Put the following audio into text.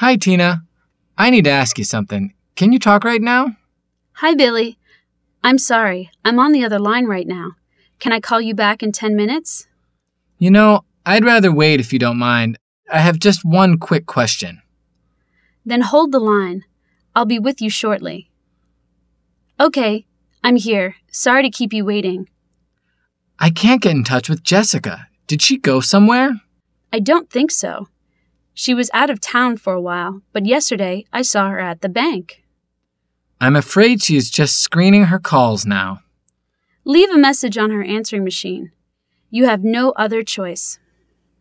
Hi, Tina. I need to ask you something. Can you talk right now? Hi, Billy. I'm sorry. I'm on the other line right now. Can I call you back in 10 minutes? You know, I'd rather wait if you don't mind. I have just one quick question. Then hold the line. I'll be with you shortly. Okay, I'm here. Sorry to keep you waiting. I can't get in touch with Jessica. Did she go somewhere? I don't think so. She was out of town for a while, but yesterday I saw her at the bank. I'm afraid she is just screening her calls now. Leave a message on her answering machine. You have no other choice.